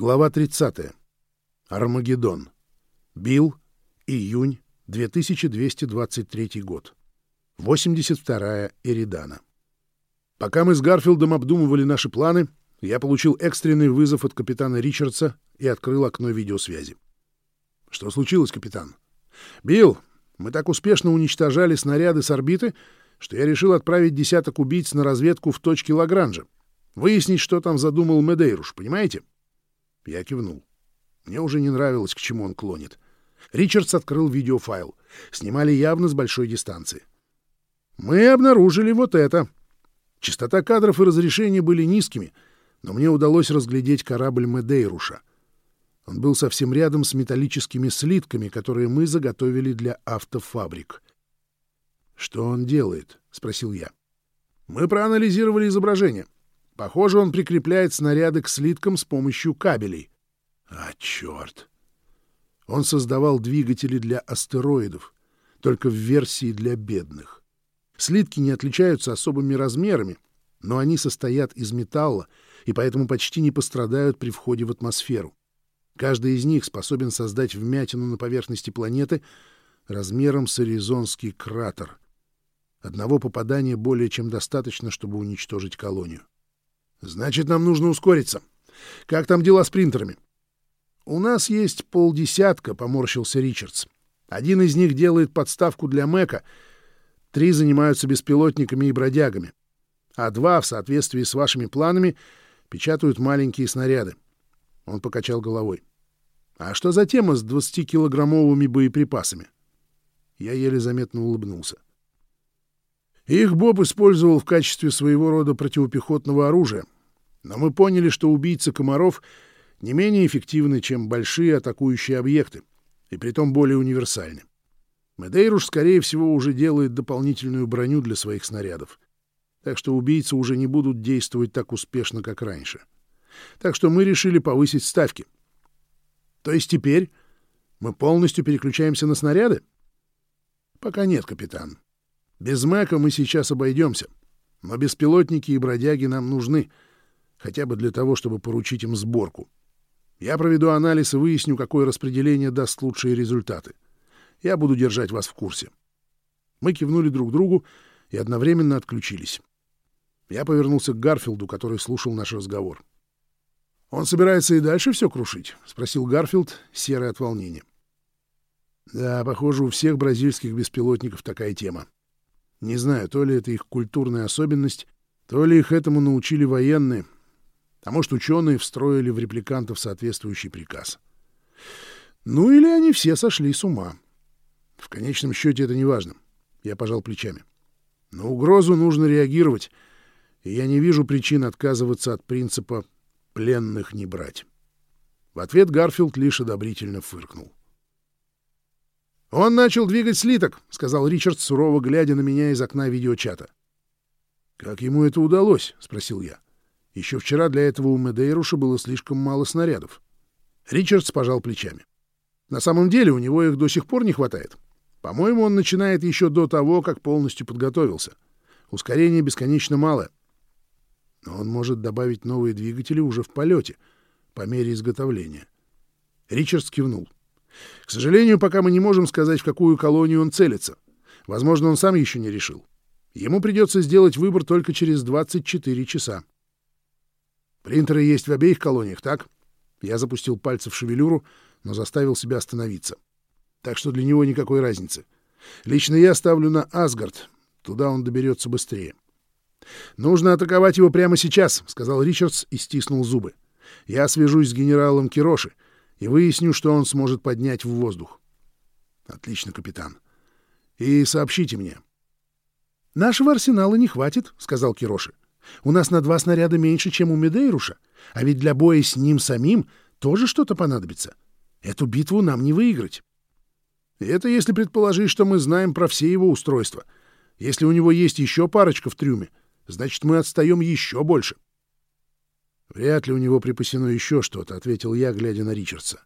Глава 30. Армагеддон. Билл. Июнь 2223 год. 82-я Эридана. Пока мы с Гарфилдом обдумывали наши планы, я получил экстренный вызов от капитана Ричардса и открыл окно видеосвязи. Что случилось, капитан? Билл, мы так успешно уничтожали снаряды с орбиты, что я решил отправить десяток убийц на разведку в точке Лагранжа. Выяснить, что там задумал Медейруш, понимаете? Я кивнул. Мне уже не нравилось, к чему он клонит. Ричардс открыл видеофайл. Снимали явно с большой дистанции. Мы обнаружили вот это. Частота кадров и разрешение были низкими, но мне удалось разглядеть корабль Медейруша. Он был совсем рядом с металлическими слитками, которые мы заготовили для автофабрик. «Что он делает?» — спросил я. «Мы проанализировали изображение. Похоже, он прикрепляет снаряды к слиткам с помощью кабелей. А, черт! Он создавал двигатели для астероидов, только в версии для бедных. Слитки не отличаются особыми размерами, но они состоят из металла и поэтому почти не пострадают при входе в атмосферу. Каждый из них способен создать вмятину на поверхности планеты размером с Аризонский кратер. Одного попадания более чем достаточно, чтобы уничтожить колонию. Значит, нам нужно ускориться. Как там дела с принтерами? У нас есть полдесятка, поморщился Ричардс. Один из них делает подставку для Мэка, три занимаются беспилотниками и бродягами, а два, в соответствии с вашими планами, печатают маленькие снаряды. Он покачал головой. А что за тема с 20-килограммовыми боеприпасами? Я еле заметно улыбнулся. Их Боб использовал в качестве своего рода противопехотного оружия. Но мы поняли, что убийцы комаров не менее эффективны, чем большие атакующие объекты, и притом более универсальны. Медейруш, скорее всего, уже делает дополнительную броню для своих снарядов. Так что убийцы уже не будут действовать так успешно, как раньше. Так что мы решили повысить ставки. То есть теперь мы полностью переключаемся на снаряды? Пока нет, капитан. Без Мэка мы сейчас обойдемся. Но беспилотники и бродяги нам нужны, хотя бы для того, чтобы поручить им сборку. Я проведу анализ и выясню, какое распределение даст лучшие результаты. Я буду держать вас в курсе. Мы кивнули друг другу и одновременно отключились. Я повернулся к Гарфилду, который слушал наш разговор. «Он собирается и дальше все крушить?» — спросил Гарфилд, серый от волнения. «Да, похоже, у всех бразильских беспилотников такая тема. Не знаю, то ли это их культурная особенность, то ли их этому научили военные, а может, ученые встроили в репликантов соответствующий приказ. Ну или они все сошли с ума. В конечном счете это не важно. Я пожал плечами. На угрозу нужно реагировать, и я не вижу причин отказываться от принципа «пленных не брать». В ответ Гарфилд лишь одобрительно фыркнул. «Он начал двигать слиток», — сказал Ричард, сурово глядя на меня из окна видеочата. «Как ему это удалось?» — спросил я. Еще вчера для этого у Медейруша было слишком мало снарядов. Ричардс пожал плечами. На самом деле у него их до сих пор не хватает. По-моему, он начинает еще до того, как полностью подготовился. Ускорение бесконечно малое. Но он может добавить новые двигатели уже в полете, по мере изготовления. Ричардс кивнул. — к сожалению, пока мы не можем сказать, в какую колонию он целится. Возможно, он сам еще не решил. Ему придется сделать выбор только через 24 часа. Принтеры есть в обеих колониях, так? Я запустил пальцы в шевелюру, но заставил себя остановиться. Так что для него никакой разницы. Лично я ставлю на Асгард. Туда он доберется быстрее. «Нужно атаковать его прямо сейчас», — сказал Ричардс и стиснул зубы. «Я свяжусь с генералом Кироши и выясню, что он сможет поднять в воздух. Отлично, капитан. И сообщите мне. Нашего арсенала не хватит, сказал Кироши. У нас на два снаряда меньше, чем у Медейруша, а ведь для боя с ним самим тоже что-то понадобится. Эту битву нам не выиграть. Это если предположить, что мы знаем про все его устройства. Если у него есть еще парочка в трюме, значит, мы отстаем еще больше. — «Вряд ли у него припасено еще что-то», — ответил я, глядя на Ричардса.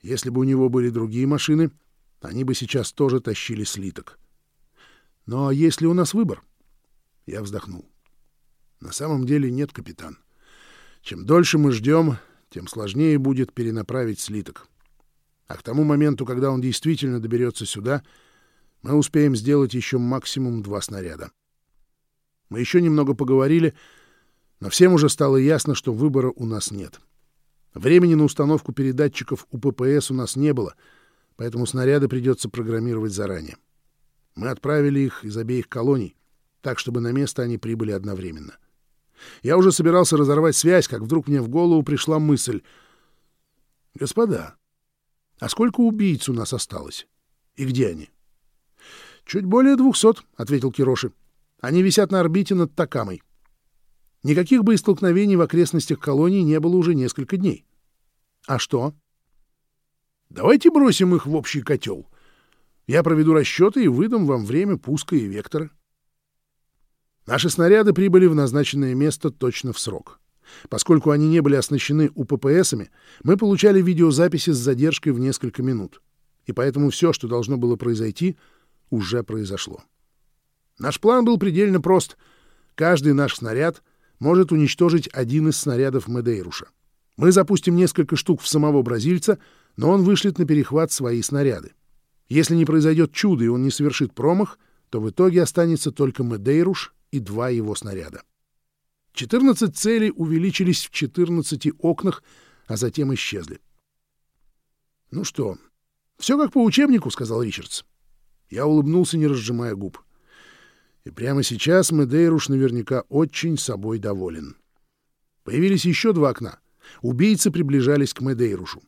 «Если бы у него были другие машины, они бы сейчас тоже тащили слиток». «Но есть ли у нас выбор?» Я вздохнул. «На самом деле нет, капитан. Чем дольше мы ждем, тем сложнее будет перенаправить слиток. А к тому моменту, когда он действительно доберется сюда, мы успеем сделать еще максимум два снаряда. Мы еще немного поговорили, но всем уже стало ясно, что выбора у нас нет. Времени на установку передатчиков у ППС у нас не было, поэтому снаряды придется программировать заранее. Мы отправили их из обеих колоний, так, чтобы на место они прибыли одновременно. Я уже собирался разорвать связь, как вдруг мне в голову пришла мысль. «Господа, а сколько убийц у нас осталось? И где они?» «Чуть более двухсот», — ответил Кироши. «Они висят на орбите над Такамой. Никаких боестолкновений в окрестностях колонии не было уже несколько дней. А что?» «Давайте бросим их в общий котел. Я проведу расчеты и выдам вам время пуска и вектора». Наши снаряды прибыли в назначенное место точно в срок. Поскольку они не были оснащены УППСами, мы получали видеозаписи с задержкой в несколько минут. И поэтому все, что должно было произойти, уже произошло. Наш план был предельно прост. Каждый наш снаряд может уничтожить один из снарядов Медейруша. Мы запустим несколько штук в самого бразильца, но он вышлет на перехват свои снаряды. Если не произойдет чудо и он не совершит промах, то в итоге останется только Медейруш и два его снаряда. 14 целей увеличились в 14 окнах, а затем исчезли. «Ну что, все как по учебнику», — сказал Ричардс. Я улыбнулся, не разжимая губ. И прямо сейчас Медейруш наверняка очень собой доволен. Появились еще два окна. Убийцы приближались к Медейрушу.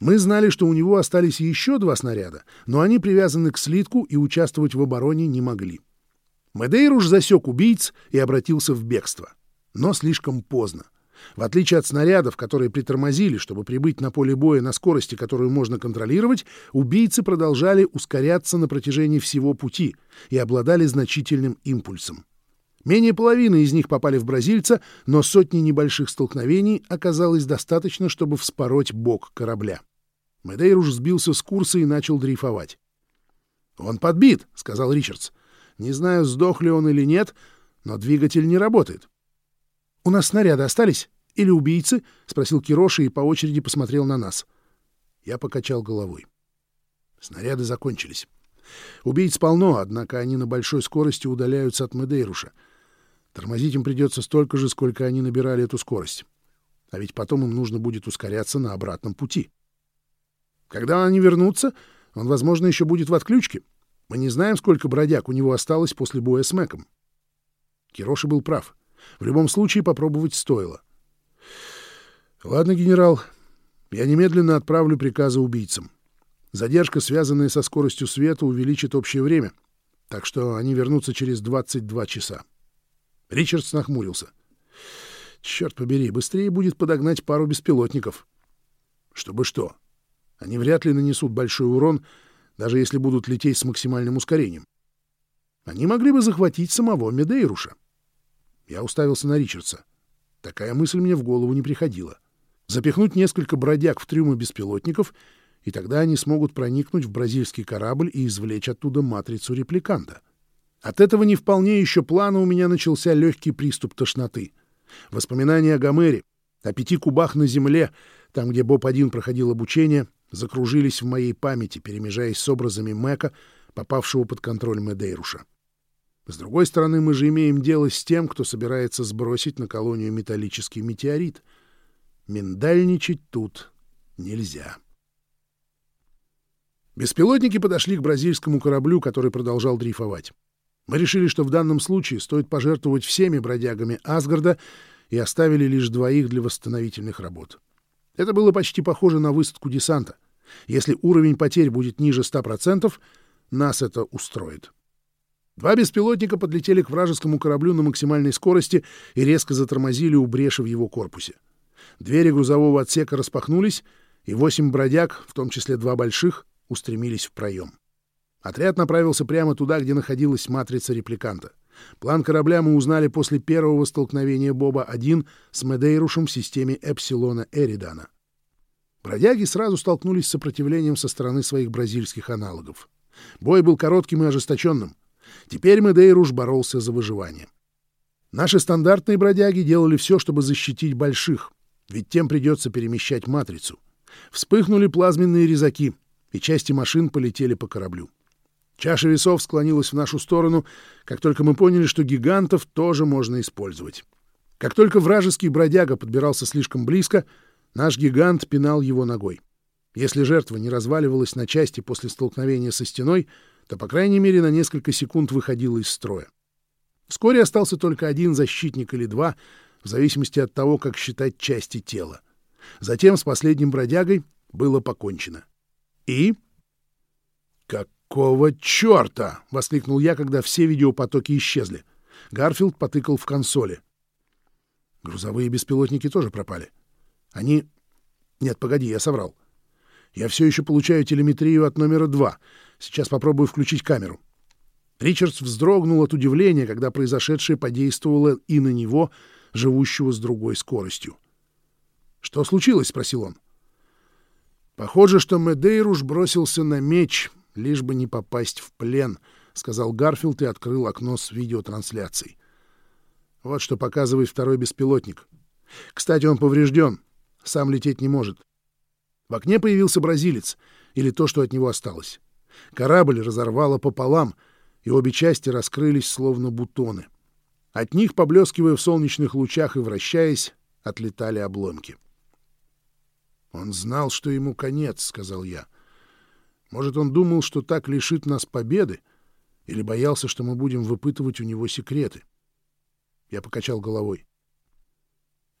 Мы знали, что у него остались еще два снаряда, но они привязаны к слитку и участвовать в обороне не могли. Медейруш засек убийц и обратился в бегство. Но слишком поздно. В отличие от снарядов, которые притормозили, чтобы прибыть на поле боя на скорости, которую можно контролировать, убийцы продолжали ускоряться на протяжении всего пути и обладали значительным импульсом. Менее половины из них попали в бразильца, но сотни небольших столкновений оказалось достаточно, чтобы вспороть бок корабля. Медейруш сбился с курса и начал дрейфовать. «Он подбит», — сказал Ричардс. Не знаю, сдох ли он или нет, но двигатель не работает. — У нас снаряды остались? Или убийцы? — спросил Кироши и по очереди посмотрел на нас. Я покачал головой. Снаряды закончились. Убийц полно, однако они на большой скорости удаляются от Медейруша. Тормозить им придется столько же, сколько они набирали эту скорость. А ведь потом им нужно будет ускоряться на обратном пути. Когда они вернутся, он, возможно, еще будет в отключке. Мы не знаем, сколько бродяг у него осталось после боя с Мэком. Кироши был прав. В любом случае попробовать стоило. Ладно, генерал, я немедленно отправлю приказы убийцам. Задержка, связанная со скоростью света, увеличит общее время, так что они вернутся через 22 часа. Ричардс нахмурился. Черт побери, быстрее будет подогнать пару беспилотников. Чтобы что? Они вряд ли нанесут большой урон, даже если будут лететь с максимальным ускорением. Они могли бы захватить самого Медейруша. Я уставился на Ричардса. Такая мысль мне в голову не приходила. Запихнуть несколько бродяг в трюмы беспилотников, и тогда они смогут проникнуть в бразильский корабль и извлечь оттуда матрицу репликанта. От этого не вполне еще плана у меня начался легкий приступ тошноты. Воспоминания о Гомере, о пяти кубах на земле, там, где Боб-1 проходил обучение — закружились в моей памяти, перемежаясь с образами Мэка, попавшего под контроль Медейруша. С другой стороны, мы же имеем дело с тем, кто собирается сбросить на колонию металлический метеорит. Миндальничать тут нельзя. Беспилотники подошли к бразильскому кораблю, который продолжал дрейфовать. Мы решили, что в данном случае стоит пожертвовать всеми бродягами Асгарда и оставили лишь двоих для восстановительных работ. Это было почти похоже на высадку десанта. Если уровень потерь будет ниже 100%, нас это устроит. Два беспилотника подлетели к вражескому кораблю на максимальной скорости и резко затормозили у бреши в его корпусе. Двери грузового отсека распахнулись, и восемь бродяг, в том числе два больших, устремились в проем. Отряд направился прямо туда, где находилась матрица репликанта. План корабля мы узнали после первого столкновения Боба-1 с Медейрушем в системе Эпсилона Эридана. Бродяги сразу столкнулись с сопротивлением со стороны своих бразильских аналогов. Бой был коротким и ожесточенным. Теперь Медейруш боролся за выживание. Наши стандартные бродяги делали все, чтобы защитить больших. ведь тем придется перемещать матрицу. Вспыхнули плазменные резаки, и части машин полетели по кораблю. Чаша весов склонилась в нашу сторону, как только мы поняли, что гигантов тоже можно использовать. Как только вражеский бродяга подбирался слишком близко, наш гигант пинал его ногой. Если жертва не разваливалась на части после столкновения со стеной, то, по крайней мере, на несколько секунд выходила из строя. Вскоре остался только один защитник или два, в зависимости от того, как считать части тела. Затем с последним бродягой было покончено. И... «Какого черта?» — воскликнул я, когда все видеопотоки исчезли. Гарфилд потыкал в консоли. Грузовые беспилотники тоже пропали. Они... Нет, погоди, я соврал. Я все еще получаю телеметрию от номера два. Сейчас попробую включить камеру. Ричардс вздрогнул от удивления, когда произошедшее подействовало и на него, живущего с другой скоростью. «Что случилось?» — спросил он. «Похоже, что Медейруш бросился на меч, лишь бы не попасть в плен», — сказал Гарфилд и открыл окно с видеотрансляцией. «Вот что показывает второй беспилотник. Кстати, он поврежден, сам лететь не может. В окне появился бразилец, или то, что от него осталось. Корабль разорвало пополам, и обе части раскрылись, словно бутоны. От них, поблескивая в солнечных лучах и вращаясь, отлетали обломки. «Он знал, что ему конец», — сказал я. «Может, он думал, что так лишит нас победы, или боялся, что мы будем выпытывать у него секреты?» Я покачал головой.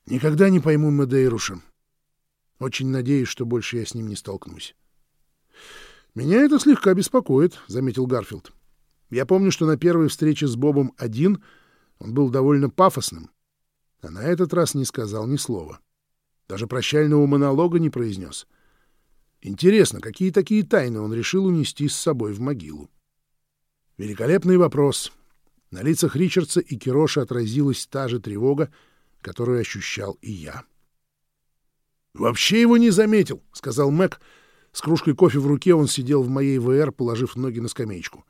«Никогда не пойму Медейруша. Очень надеюсь, что больше я с ним не столкнусь». «Меня это слегка беспокоит», — заметил Гарфилд. «Я помню, что на первой встрече с Бобом один он был довольно пафосным, а на этот раз не сказал ни слова». Даже прощального монолога не произнес. Интересно, какие такие тайны он решил унести с собой в могилу? Великолепный вопрос. На лицах Ричардса и Кироша отразилась та же тревога, которую ощущал и я. «Вообще его не заметил», — сказал Мэг. С кружкой кофе в руке он сидел в моей ВР, положив ноги на скамеечку.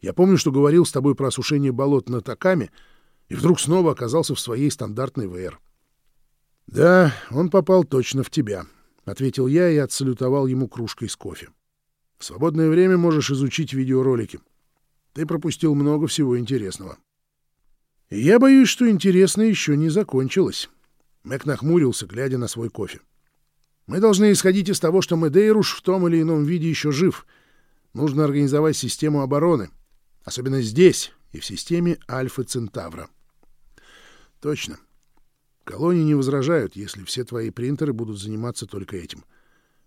«Я помню, что говорил с тобой про осушение болот на Такаме, и вдруг снова оказался в своей стандартной ВР. «Да, он попал точно в тебя», — ответил я и отсалютовал ему кружкой с кофе. «В свободное время можешь изучить видеоролики. Ты пропустил много всего интересного». Я боюсь, что интересное еще не закончилось. Мэг нахмурился, глядя на свой кофе. «Мы должны исходить из того, что Медейруш в том или ином виде еще жив. Нужно организовать систему обороны, особенно здесь и в системе Альфа Центавра». «Точно. Колонии не возражают, если все твои принтеры будут заниматься только этим.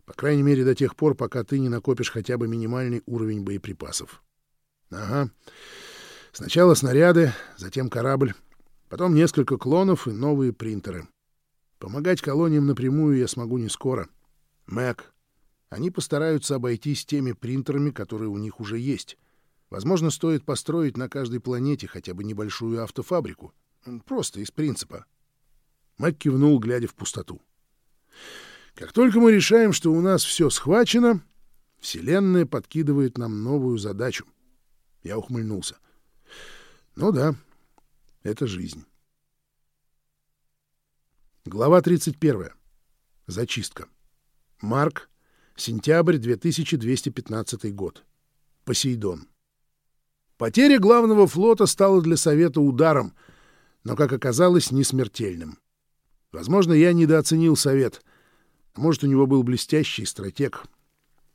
По крайней мере, до тех пор, пока ты не накопишь хотя бы минимальный уровень боеприпасов. Ага. Сначала снаряды, затем корабль, потом несколько клонов и новые принтеры. Помогать колониям напрямую я смогу не скоро. Мэг. Они постараются обойтись теми принтерами, которые у них уже есть. Возможно, стоит построить на каждой планете хотя бы небольшую автофабрику. Просто из принципа. Мэг кивнул, глядя в пустоту. «Как только мы решаем, что у нас все схвачено, Вселенная подкидывает нам новую задачу». Я ухмыльнулся. «Ну да, это жизнь». Глава 31. Зачистка. Марк. Сентябрь 2215 год. Посейдон. Потеря главного флота стала для Совета ударом, но, как оказалось, не смертельным. Возможно, я недооценил совет. может, у него был блестящий стратег.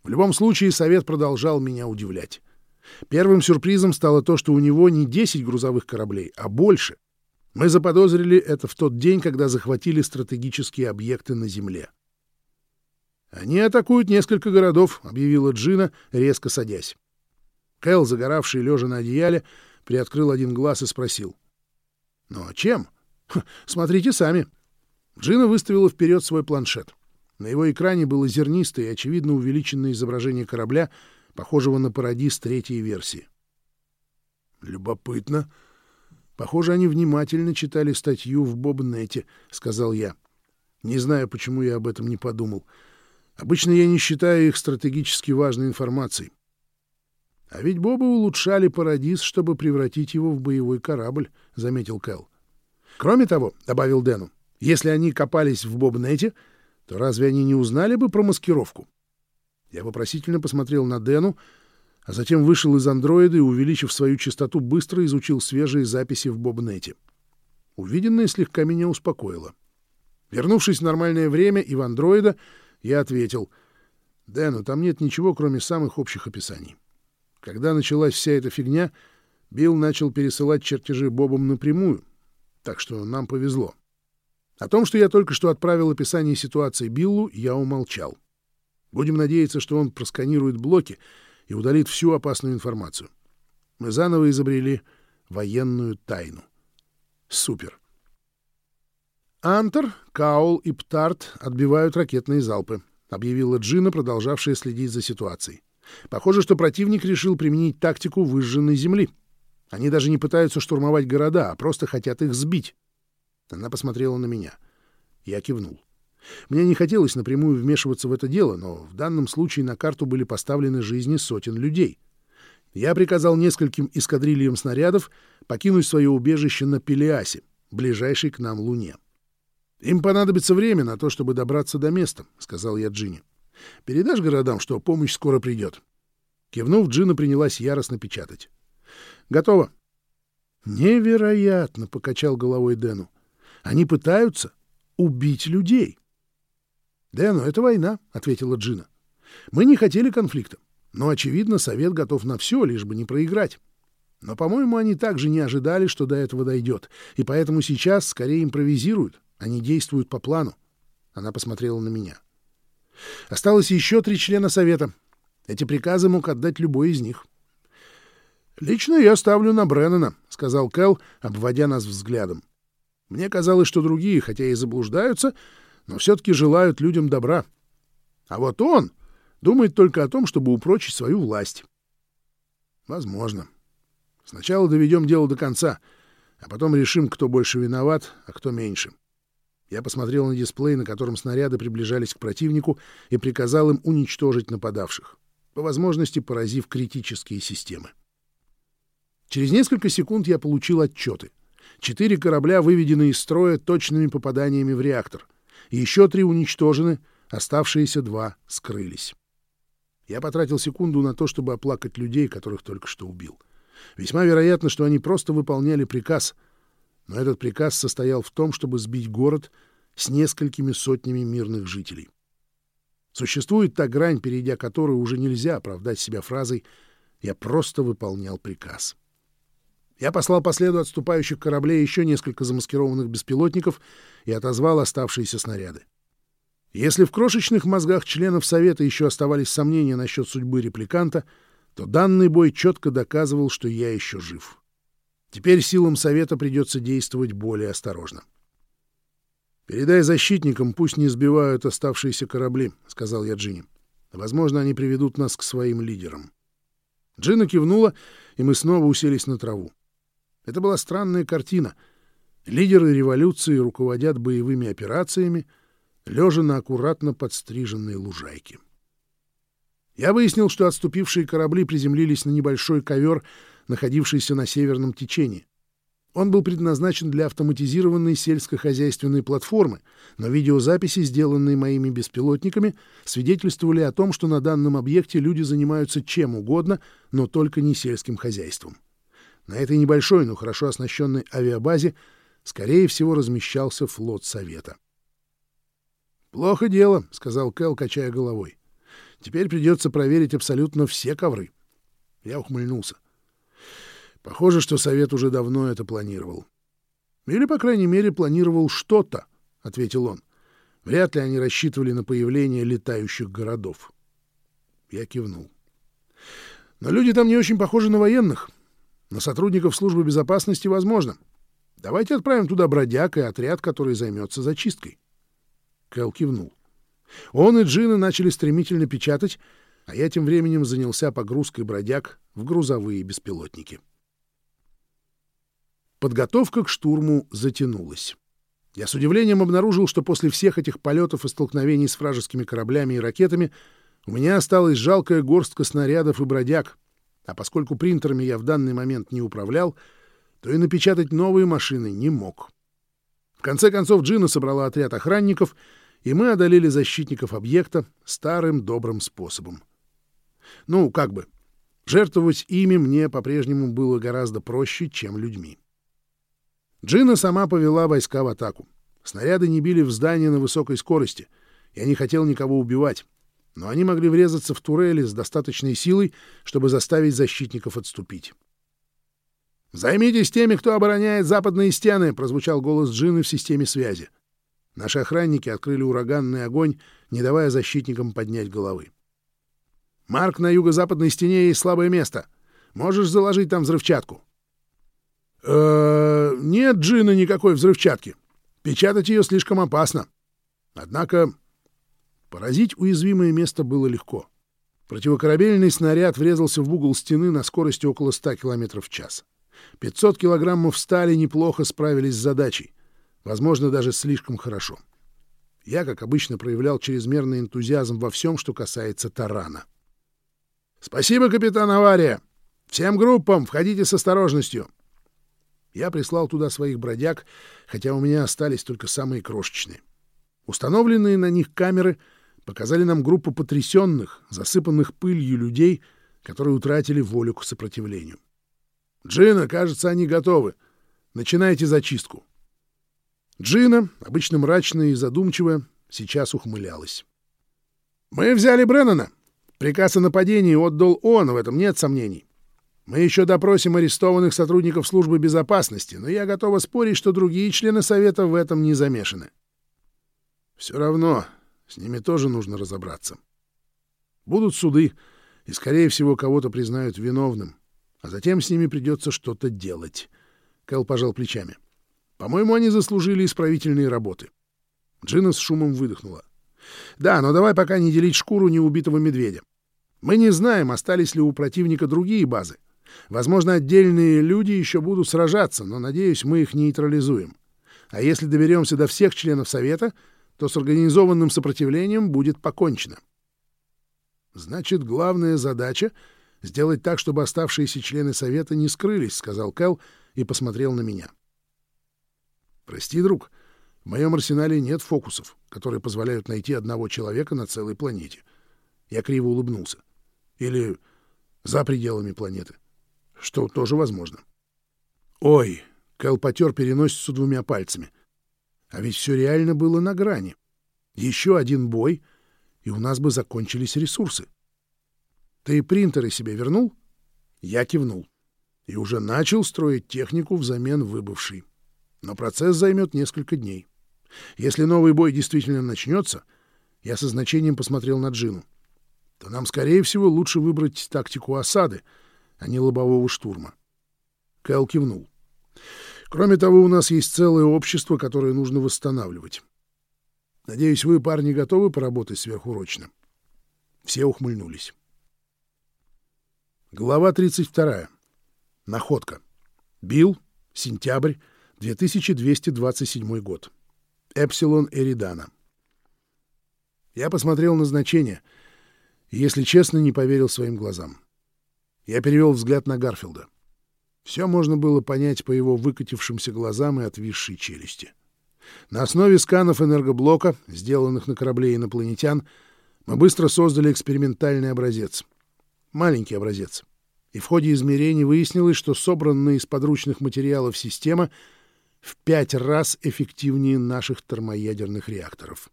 В любом случае, совет продолжал меня удивлять. Первым сюрпризом стало то, что у него не 10 грузовых кораблей, а больше. Мы заподозрили это в тот день, когда захватили стратегические объекты на Земле. «Они атакуют несколько городов», — объявила Джина, резко садясь. Кэл, загоравший лежа на одеяле, приоткрыл один глаз и спросил. «Ну а чем? Ха, смотрите сами». Джина выставила вперед свой планшет. На его экране было зернистое и, очевидно, увеличенное изображение корабля, похожего на парадис третьей версии. «Любопытно. Похоже, они внимательно читали статью в Бобнете», — сказал я. «Не знаю, почему я об этом не подумал. Обычно я не считаю их стратегически важной информацией. А ведь Бобы улучшали Парадис, чтобы превратить его в боевой корабль», — заметил Кэл. «Кроме того», — добавил Дэну, Если они копались в Бобнете, то разве они не узнали бы про маскировку? Я вопросительно посмотрел на Дэну, а затем вышел из андроида и, увеличив свою частоту, быстро изучил свежие записи в Бобнете. Увиденное слегка меня успокоило. Вернувшись в нормальное время и в андроида, я ответил, «Дэну, там нет ничего, кроме самых общих описаний. Когда началась вся эта фигня, Билл начал пересылать чертежи Бобом напрямую, так что нам повезло. О том, что я только что отправил описание ситуации Биллу, я умолчал. Будем надеяться, что он просканирует блоки и удалит всю опасную информацию. Мы заново изобрели военную тайну. Супер. Антер, Каул и Птарт отбивают ракетные залпы, объявила Джина, продолжавшая следить за ситуацией. Похоже, что противник решил применить тактику выжженной земли. Они даже не пытаются штурмовать города, а просто хотят их сбить. Она посмотрела на меня. Я кивнул. Мне не хотелось напрямую вмешиваться в это дело, но в данном случае на карту были поставлены жизни сотен людей. Я приказал нескольким эскадрильям снарядов покинуть свое убежище на Пелиасе, ближайшей к нам Луне. «Им понадобится время на то, чтобы добраться до места», — сказал я Джинни. «Передашь городам, что помощь скоро придет?» Кивнув, Джина принялась яростно печатать. «Готово». «Невероятно!» — покачал головой Дэну. «Они пытаются убить людей». «Дэну, это война», — ответила Джина. «Мы не хотели конфликта, но, очевидно, Совет готов на все, лишь бы не проиграть. Но, по-моему, они также не ожидали, что до этого дойдет, и поэтому сейчас скорее импровизируют, они действуют по плану. Она посмотрела на меня. Осталось еще три члена совета. Эти приказы мог отдать любой из них. «Лично я ставлю на Бреннана», — сказал Кэл, обводя нас взглядом. «Мне казалось, что другие, хотя и заблуждаются, но все-таки желают людям добра. А вот он думает только о том, чтобы упрочить свою власть». «Возможно. Сначала доведем дело до конца, а потом решим, кто больше виноват, а кто меньше». Я посмотрел на дисплей, на котором снаряды приближались к противнику, и приказал им уничтожить нападавших, по возможности поразив критические системы. Через несколько секунд я получил отчеты. Четыре корабля выведены из строя точными попаданиями в реактор. Еще три уничтожены, оставшиеся два скрылись. Я потратил секунду на то, чтобы оплакать людей, которых только что убил. Весьма вероятно, что они просто выполняли приказ — но этот приказ состоял в том, чтобы сбить город с несколькими сотнями мирных жителей. Существует та грань, перейдя которую уже нельзя оправдать себя фразой «я просто выполнял приказ». Я послал по следу отступающих кораблей еще несколько замаскированных беспилотников и отозвал оставшиеся снаряды. Если в крошечных мозгах членов Совета еще оставались сомнения насчет судьбы репликанта, то данный бой четко доказывал, что я еще жив. Теперь силам Совета придется действовать более осторожно. «Передай защитникам, пусть не сбивают оставшиеся корабли», — сказал я Джинни. «Возможно, они приведут нас к своим лидерам». Джина кивнула, и мы снова уселись на траву. Это была странная картина. Лидеры революции руководят боевыми операциями, лежа на аккуратно подстриженной лужайке. Я выяснил, что отступившие корабли приземлились на небольшой ковер находившийся на северном течении. Он был предназначен для автоматизированной сельскохозяйственной платформы, но видеозаписи, сделанные моими беспилотниками, свидетельствовали о том, что на данном объекте люди занимаются чем угодно, но только не сельским хозяйством. На этой небольшой, но хорошо оснащенной авиабазе, скорее всего, размещался флот Совета. «Плохо дело», — сказал Кэл, качая головой. «Теперь придется проверить абсолютно все ковры». Я ухмыльнулся. Похоже, что Совет уже давно это планировал. Или, по крайней мере, планировал что-то, — ответил он. Вряд ли они рассчитывали на появление летающих городов. Я кивнул. Но люди там не очень похожи на военных. На сотрудников службы безопасности возможно. Давайте отправим туда бродяг и отряд, который займется зачисткой. Кэл кивнул. Он и Джина начали стремительно печатать, а я тем временем занялся погрузкой бродяг в грузовые беспилотники. Подготовка к штурму затянулась. Я с удивлением обнаружил, что после всех этих полетов и столкновений с вражескими кораблями и ракетами у меня осталась жалкая горстка снарядов и бродяг, а поскольку принтерами я в данный момент не управлял, то и напечатать новые машины не мог. В конце концов Джина собрала отряд охранников, и мы одолели защитников объекта старым добрым способом. Ну, как бы. Жертвовать ими мне по-прежнему было гораздо проще, чем людьми. Джина сама повела войска в атаку. Снаряды не били в здание на высокой скорости. Я не хотел никого убивать. Но они могли врезаться в турели с достаточной силой, чтобы заставить защитников отступить. «Займитесь теми, кто обороняет западные стены!» — прозвучал голос Джины в системе связи. Наши охранники открыли ураганный огонь, не давая защитникам поднять головы. «Марк, на юго-западной стене есть слабое место. Можешь заложить там взрывчатку?» «Э -э, «Нет, Джина, никакой взрывчатки. Печатать ее слишком опасно. Однако поразить уязвимое место было легко. Противокорабельный снаряд врезался в угол стены на скорости около 100 км в час. 500 килограммов стали неплохо справились с задачей. Возможно, даже слишком хорошо. Я, как обычно, проявлял чрезмерный энтузиазм во всем, что касается тарана. «Спасибо, капитан Авария! Всем группам входите с осторожностью!» Я прислал туда своих бродяг, хотя у меня остались только самые крошечные. Установленные на них камеры показали нам группу потрясенных, засыпанных пылью людей, которые утратили волю к сопротивлению. «Джина, кажется, они готовы. Начинайте зачистку». Джина, обычно мрачная и задумчивая, сейчас ухмылялась. «Мы взяли Бреннана. Приказ о нападении отдал он, в этом нет сомнений. Мы еще допросим арестованных сотрудников службы безопасности, но я готова спорить, что другие члены Совета в этом не замешаны. Все равно с ними тоже нужно разобраться. Будут суды, и, скорее всего, кого-то признают виновным а затем с ними придется что-то делать. Кэл пожал плечами. По-моему, они заслужили исправительные работы. Джина с шумом выдохнула. Да, но давай пока не делить шкуру неубитого медведя. Мы не знаем, остались ли у противника другие базы. Возможно, отдельные люди еще будут сражаться, но, надеюсь, мы их нейтрализуем. А если доберемся до всех членов Совета, то с организованным сопротивлением будет покончено. Значит, главная задача сделать так, чтобы оставшиеся члены Совета не скрылись», — сказал Кэл и посмотрел на меня. «Прости, друг, в моем арсенале нет фокусов, которые позволяют найти одного человека на целой планете». Я криво улыбнулся. «Или за пределами планеты, что тоже возможно». «Ой!» — Кэл потер переносицу двумя пальцами. «А ведь все реально было на грани. Еще один бой, и у нас бы закончились ресурсы». Ты принтеры себе вернул? Я кивнул. И уже начал строить технику взамен выбывшей. Но процесс займет несколько дней. Если новый бой действительно начнется, я со значением посмотрел на Джину, то нам, скорее всего, лучше выбрать тактику осады, а не лобового штурма. Кэл кивнул. Кроме того, у нас есть целое общество, которое нужно восстанавливать. Надеюсь, вы, парни, готовы поработать сверхурочно? Все ухмыльнулись. Глава 32. Находка. Билл. Сентябрь. 2227 год. Эпсилон Эридана. Я посмотрел на значение и, если честно, не поверил своим глазам. Я перевел взгляд на Гарфилда. Все можно было понять по его выкатившимся глазам и отвисшей челюсти. На основе сканов энергоблока, сделанных на корабле инопланетян, мы быстро создали экспериментальный образец — маленький образец. И в ходе измерений выяснилось, что собранная из подручных материалов система в пять раз эффективнее наших термоядерных реакторов.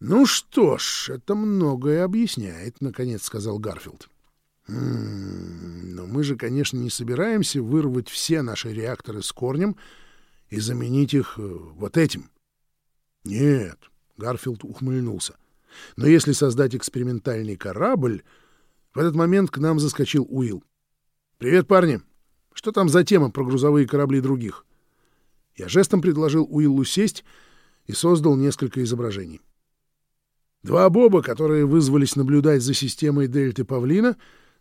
«Ну что ж, это многое объясняет», — наконец сказал Гарфилд. «М «М-м, -м, «Но мы же, конечно, не собираемся вырвать все наши реакторы с корнем и заменить их э, вот этим». «Нет», — Гарфилд ухмыльнулся. «Но если создать экспериментальный корабль...» В этот момент к нам заскочил Уилл. «Привет, парни! Что там за тема про грузовые корабли других?» Я жестом предложил Уиллу сесть и создал несколько изображений. Два Боба, которые вызвались наблюдать за системой Дельты Павлина,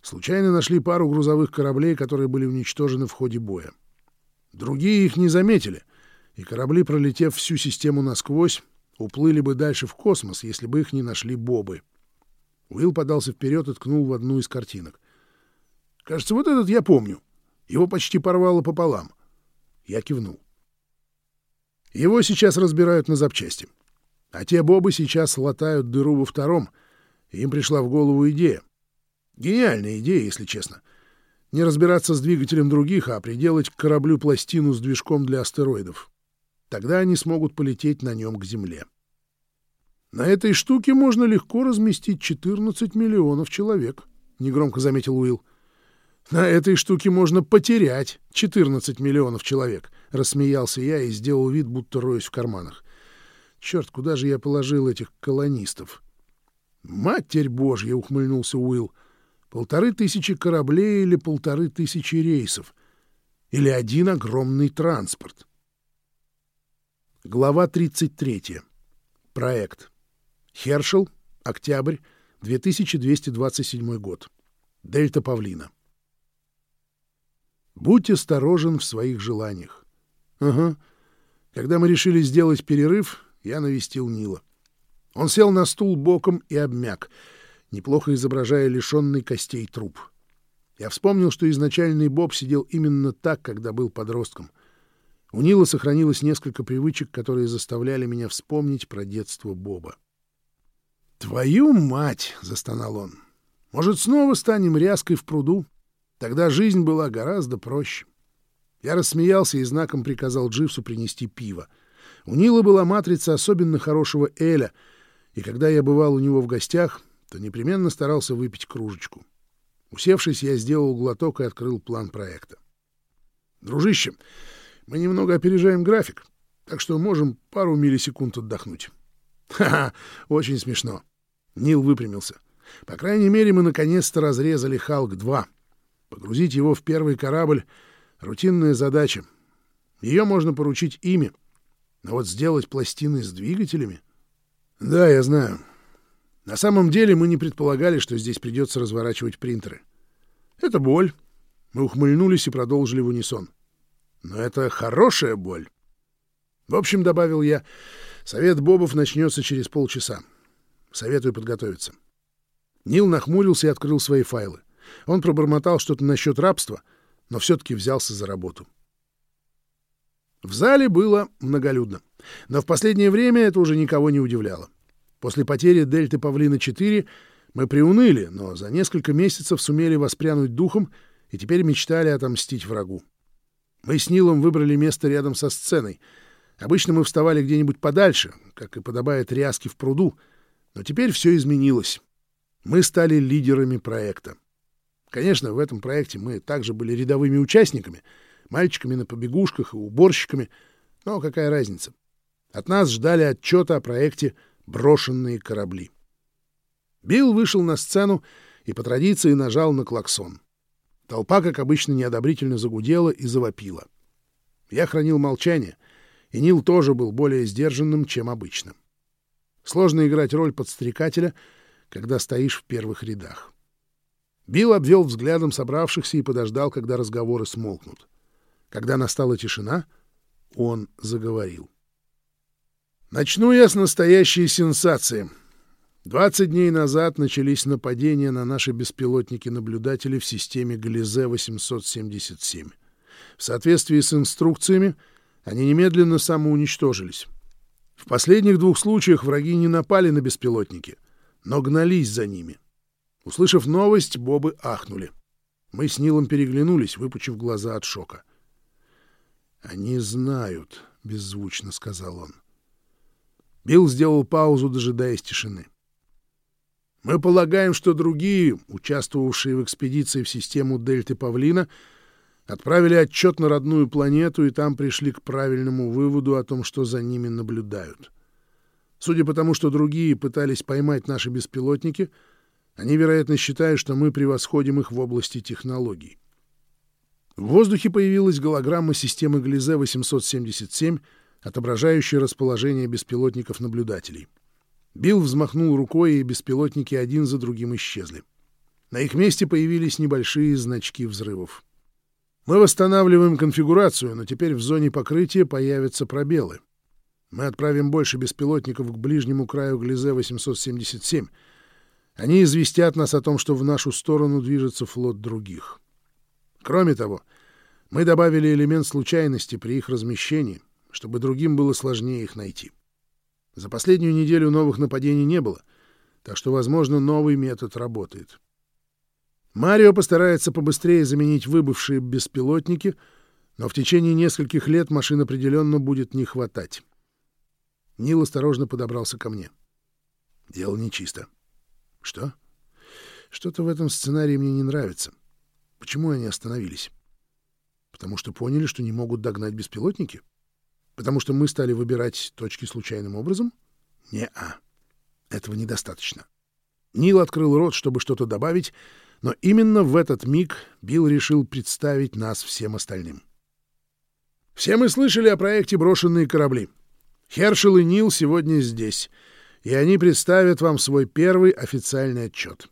случайно нашли пару грузовых кораблей, которые были уничтожены в ходе боя. Другие их не заметили, и корабли, пролетев всю систему насквозь, уплыли бы дальше в космос, если бы их не нашли Бобы. Уилл подался вперед и ткнул в одну из картинок. «Кажется, вот этот я помню. Его почти порвало пополам». Я кивнул. Его сейчас разбирают на запчасти. А те бобы сейчас латают дыру во втором. Им пришла в голову идея. Гениальная идея, если честно. Не разбираться с двигателем других, а приделать к кораблю пластину с движком для астероидов. Тогда они смогут полететь на нем к Земле. На этой штуке можно легко разместить 14 миллионов человек, — негромко заметил Уилл. На этой штуке можно потерять 14 миллионов человек, — рассмеялся я и сделал вид, будто роюсь в карманах. Черт, куда же я положил этих колонистов? Матерь Божья, — ухмыльнулся Уилл. Полторы тысячи кораблей или полторы тысячи рейсов? Или один огромный транспорт? Глава 33. Проект. Хершел. Октябрь. 2227 год. Дельта Павлина. Будь осторожен в своих желаниях. Ага. Когда мы решили сделать перерыв, я навестил Нила. Он сел на стул боком и обмяк, неплохо изображая лишенный костей труп. Я вспомнил, что изначальный Боб сидел именно так, когда был подростком. У Нила сохранилось несколько привычек, которые заставляли меня вспомнить про детство Боба. «Твою мать!» — застонал он. «Может, снова станем ряской в пруду? Тогда жизнь была гораздо проще». Я рассмеялся и знаком приказал Дживсу принести пиво. У Нила была матрица особенно хорошего Эля, и когда я бывал у него в гостях, то непременно старался выпить кружечку. Усевшись, я сделал глоток и открыл план проекта. «Дружище, мы немного опережаем график, так что можем пару миллисекунд отдохнуть». «Ха-ха, очень смешно». Нил выпрямился. «По крайней мере, мы наконец-то разрезали «Халк-2». Погрузить его в первый корабль — рутинная задача. Ее можно поручить ими. Но вот сделать пластины с двигателями... Да, я знаю. На самом деле мы не предполагали, что здесь придется разворачивать принтеры. Это боль. Мы ухмыльнулись и продолжили в унисон. Но это хорошая боль. В общем, добавил я, совет Бобов начнется через полчаса. Советую подготовиться. Нил нахмурился и открыл свои файлы. Он пробормотал что-то насчет рабства, но все-таки взялся за работу. В зале было многолюдно, но в последнее время это уже никого не удивляло. После потери Дельты Павлина-4 мы приуныли, но за несколько месяцев сумели воспрянуть духом и теперь мечтали отомстить врагу. Мы с Нилом выбрали место рядом со сценой. Обычно мы вставали где-нибудь подальше, как и подобает ряски в пруду, но теперь все изменилось. Мы стали лидерами проекта. Конечно, в этом проекте мы также были рядовыми участниками, мальчиками на побегушках и уборщиками, но какая разница? От нас ждали отчета о проекте «Брошенные корабли». Билл вышел на сцену и по традиции нажал на клаксон. Толпа, как обычно, неодобрительно загудела и завопила. Я хранил молчание, и Нил тоже был более сдержанным, чем обычно. Сложно играть роль подстрекателя, когда стоишь в первых рядах. Билл обвел взглядом собравшихся и подождал, когда разговоры смолкнут. Когда настала тишина, он заговорил. «Начну я с настоящей сенсации. 20 дней назад начались нападения на наши беспилотники-наблюдатели в системе Гализе-877. В соответствии с инструкциями они немедленно самоуничтожились. В последних двух случаях враги не напали на беспилотники, но гнались за ними. Услышав новость, бобы ахнули. Мы с Нилом переглянулись, выпучив глаза от шока. «Они знают», — беззвучно сказал он. Билл сделал паузу, дожидаясь тишины. Мы полагаем, что другие, участвовавшие в экспедиции в систему Дельты Павлина, отправили отчет на родную планету и там пришли к правильному выводу о том, что за ними наблюдают. Судя по тому, что другие пытались поймать наши беспилотники, они, вероятно, считают, что мы превосходим их в области технологий. В воздухе появилась голограмма системы Глизе-877, отображающая расположение беспилотников-наблюдателей. Билл взмахнул рукой, и беспилотники один за другим исчезли. На их месте появились небольшие значки взрывов. Мы восстанавливаем конфигурацию, но теперь в зоне покрытия появятся пробелы. Мы отправим больше беспилотников к ближнему краю Глизе-877. Они известят нас о том, что в нашу сторону движется флот других. Кроме того, мы добавили элемент случайности при их размещении, чтобы другим было сложнее их найти. За последнюю неделю новых нападений не было, так что, возможно, новый метод работает. Марио постарается побыстрее заменить выбывшие беспилотники, но в течение нескольких лет машин определенно будет не хватать. Нил осторожно подобрался ко мне. Дело нечисто. Что? Что-то в этом сценарии мне не нравится. Почему они остановились? Потому что поняли, что не могут догнать беспилотники? Потому что мы стали выбирать точки случайным образом? Не-а. Этого недостаточно. Нил открыл рот, чтобы что-то добавить, но именно в этот миг Билл решил представить нас всем остальным. Все мы слышали о проекте «Брошенные корабли». Хершел и Нил сегодня здесь, и они представят вам свой первый официальный отчет.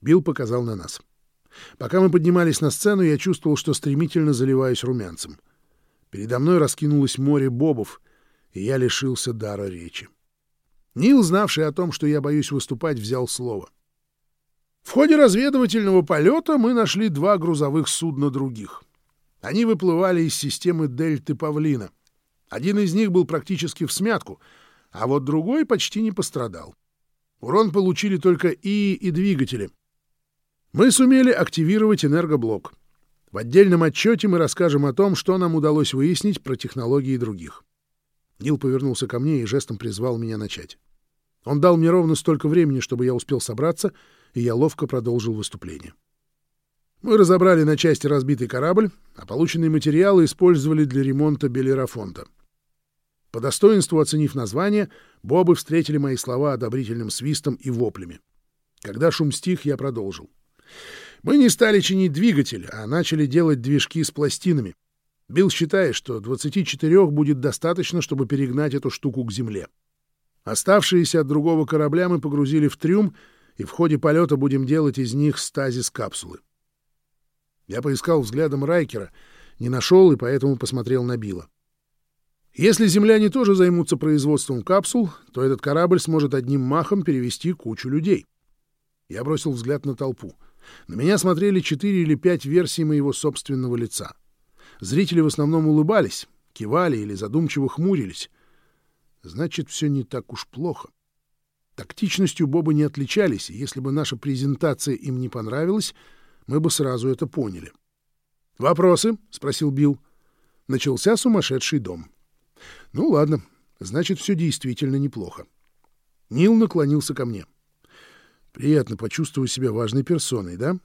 Билл показал на нас. Пока мы поднимались на сцену, я чувствовал, что стремительно заливаюсь румянцем. Передо мной раскинулось море бобов, и я лишился дара речи. Нил, знавший о том, что я боюсь выступать, взял слово — в ходе разведывательного полета мы нашли два грузовых судна других. Они выплывали из системы дельты Павлина. Один из них был практически в смятку, а вот другой почти не пострадал. Урон получили только ИИ и двигатели. Мы сумели активировать энергоблок. В отдельном отчете мы расскажем о том, что нам удалось выяснить про технологии других. Нил повернулся ко мне и жестом призвал меня начать. Он дал мне ровно столько времени, чтобы я успел собраться — и я ловко продолжил выступление. Мы разобрали на части разбитый корабль, а полученные материалы использовали для ремонта Белерафонта. По достоинству оценив название, бобы встретили мои слова одобрительным свистом и воплями. Когда шум стих, я продолжил. Мы не стали чинить двигатель, а начали делать движки с пластинами. Билл считает, что 24 будет достаточно, чтобы перегнать эту штуку к земле. Оставшиеся от другого корабля мы погрузили в трюм и в ходе полета будем делать из них стазис капсулы. Я поискал взглядом Райкера, не нашел и поэтому посмотрел на Билла. Если земляне тоже займутся производством капсул, то этот корабль сможет одним махом перевести кучу людей. Я бросил взгляд на толпу. На меня смотрели четыре или пять версий моего собственного лица. Зрители в основном улыбались, кивали или задумчиво хмурились. Значит, все не так уж плохо. — Тактичностью Боба не отличались, и если бы наша презентация им не понравилась, мы бы сразу это поняли. «Вопросы?» — спросил Билл. Начался сумасшедший дом. «Ну ладно, значит, все действительно неплохо». Нил наклонился ко мне. «Приятно почувствовать себя важной персоной, да?»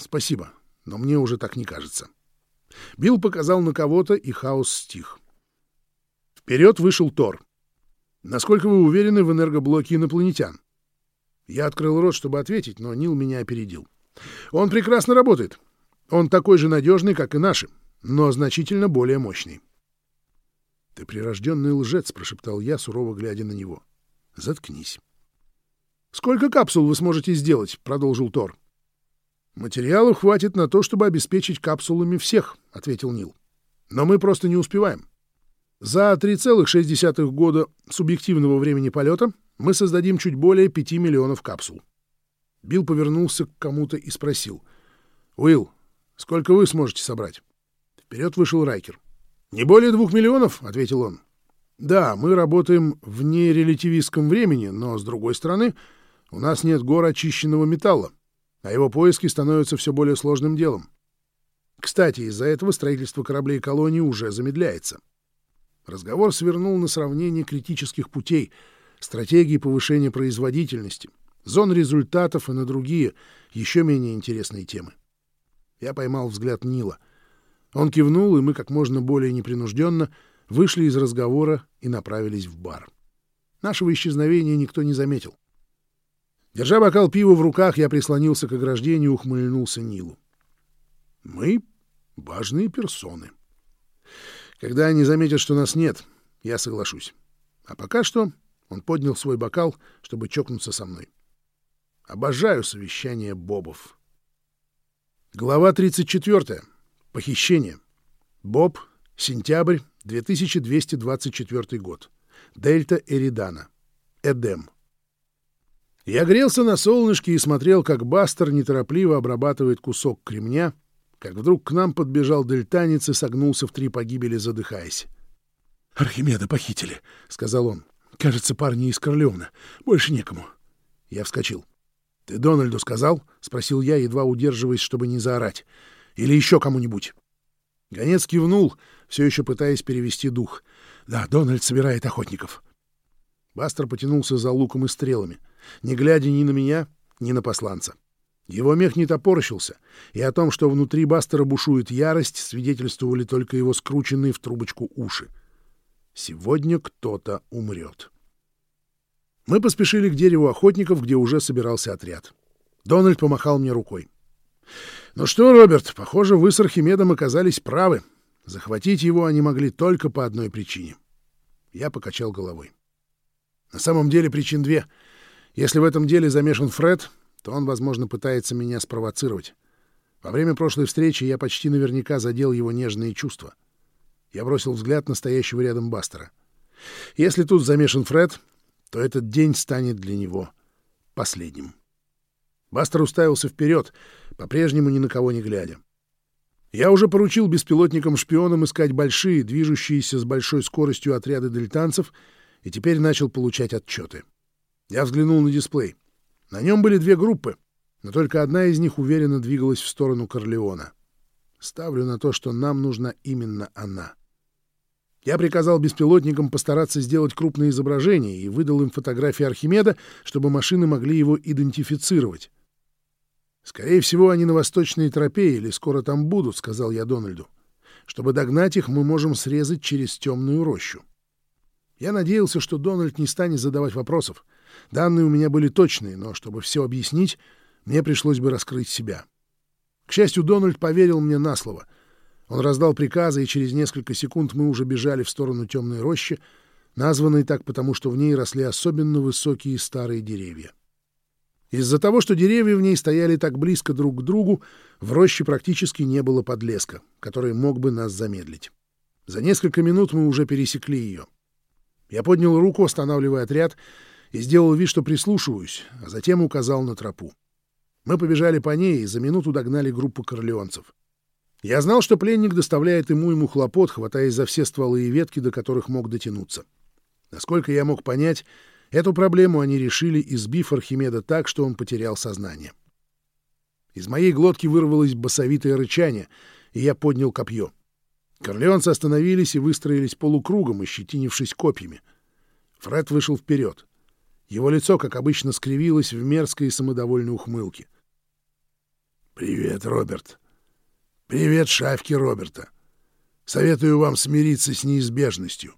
«Спасибо, но мне уже так не кажется». Билл показал на кого-то, и хаос стих. Вперед вышел Тор. Насколько вы уверены в энергоблоке инопланетян? Я открыл рот, чтобы ответить, но Нил меня опередил. Он прекрасно работает. Он такой же надежный, как и наши, но значительно более мощный. Ты прирожденный лжец, прошептал я, сурово глядя на него. Заткнись. Сколько капсул вы сможете сделать? продолжил Тор. Материалов хватит на то, чтобы обеспечить капсулами всех, ответил Нил. Но мы просто не успеваем. За 3,6 года субъективного времени полета мы создадим чуть более 5 миллионов капсул. Билл повернулся к кому-то и спросил. «Уилл, сколько вы сможете собрать?» Вперед вышел Райкер. «Не более двух миллионов», — ответил он. «Да, мы работаем в нерелятивистском времени, но, с другой стороны, у нас нет гор очищенного металла, а его поиски становятся все более сложным делом. Кстати, из-за этого строительство кораблей колонии уже замедляется». Разговор свернул на сравнение критических путей, стратегии повышения производительности, зон результатов и на другие, еще менее интересные темы. Я поймал взгляд Нила. Он кивнул, и мы как можно более непринужденно вышли из разговора и направились в бар. Нашего исчезновения никто не заметил. Держа бокал пива в руках, я прислонился к ограждению и ухмыльнулся Нилу. Мы — важные персоны. Когда они заметят, что нас нет, я соглашусь. А пока что он поднял свой бокал, чтобы чокнуться со мной. Обожаю совещание бобов. Глава 34. Похищение. Боб. Сентябрь 2224 год. Дельта Эридана. Эдем. Я грелся на солнышке и смотрел, как Бастер неторопливо обрабатывает кусок кремня — как вдруг к нам подбежал дельтанец и согнулся в три погибели, задыхаясь. «Архимеда похитили», — сказал он. «Кажется, парни из Корлеона. Больше некому». Я вскочил. «Ты Дональду сказал?» — спросил я, едва удерживаясь, чтобы не заорать. «Или еще кому-нибудь?» Гонец кивнул, все еще пытаясь перевести дух. «Да, Дональд собирает охотников». Бастер потянулся за луком и стрелами, не глядя ни на меня, ни на посланца. Его мех не топорщился, и о том, что внутри Бастера бушует ярость, свидетельствовали только его скрученные в трубочку уши. Сегодня кто-то умрет. Мы поспешили к дереву охотников, где уже собирался отряд. Дональд помахал мне рукой. «Ну что, Роберт, похоже, вы с Архимедом оказались правы. Захватить его они могли только по одной причине». Я покачал головой. На самом деле причин две. Если в этом деле замешан Фред, то он, возможно, пытается меня спровоцировать. Во время прошлой встречи я почти наверняка задел его нежные чувства. Я бросил взгляд на стоящего рядом Бастера. Если тут замешан Фред, то этот день станет для него последним. Бастер уставился вперед, по-прежнему ни на кого не глядя. Я уже поручил беспилотникам-шпионам искать большие, движущиеся с большой скоростью отряды дельтанцев — и теперь начал получать отчеты. Я взглянул на дисплей. На нем были две группы, но только одна из них уверенно двигалась в сторону Корлеона. Ставлю на то, что нам нужна именно она. Я приказал беспилотникам постараться сделать крупные изображения и выдал им фотографии Архимеда, чтобы машины могли его идентифицировать. «Скорее всего, они на восточной тропе или скоро там будут», — сказал я Дональду. «Чтобы догнать их, мы можем срезать через темную рощу». Я надеялся, что Дональд не станет задавать вопросов. Данные у меня были точные, но чтобы все объяснить, мне пришлось бы раскрыть себя. К счастью, Дональд поверил мне на слово. Он раздал приказы, и через несколько секунд мы уже бежали в сторону темной рощи, названной так потому, что в ней росли особенно высокие старые деревья. Из-за того, что деревья в ней стояли так близко друг к другу, в роще практически не было подлеска, который мог бы нас замедлить. За несколько минут мы уже пересекли ее. Я поднял руку, останавливая отряд, и сделал вид, что прислушиваюсь, а затем указал на тропу. Мы побежали по ней и за минуту догнали группу корлеонцев. Я знал, что пленник доставляет ему ему хлопот, хватаясь за все стволы и ветки, до которых мог дотянуться. Насколько я мог понять, эту проблему они решили, избив Архимеда так, что он потерял сознание. Из моей глотки вырвалось басовитое рычание, и я поднял копье. Корлеонцы остановились и выстроились полукругом, ощетинившись копьями. Фред вышел вперед. Его лицо, как обычно, скривилось в мерзкой и самодовольной ухмылке. «Привет, Роберт. Привет, шавки Роберта. Советую вам смириться с неизбежностью.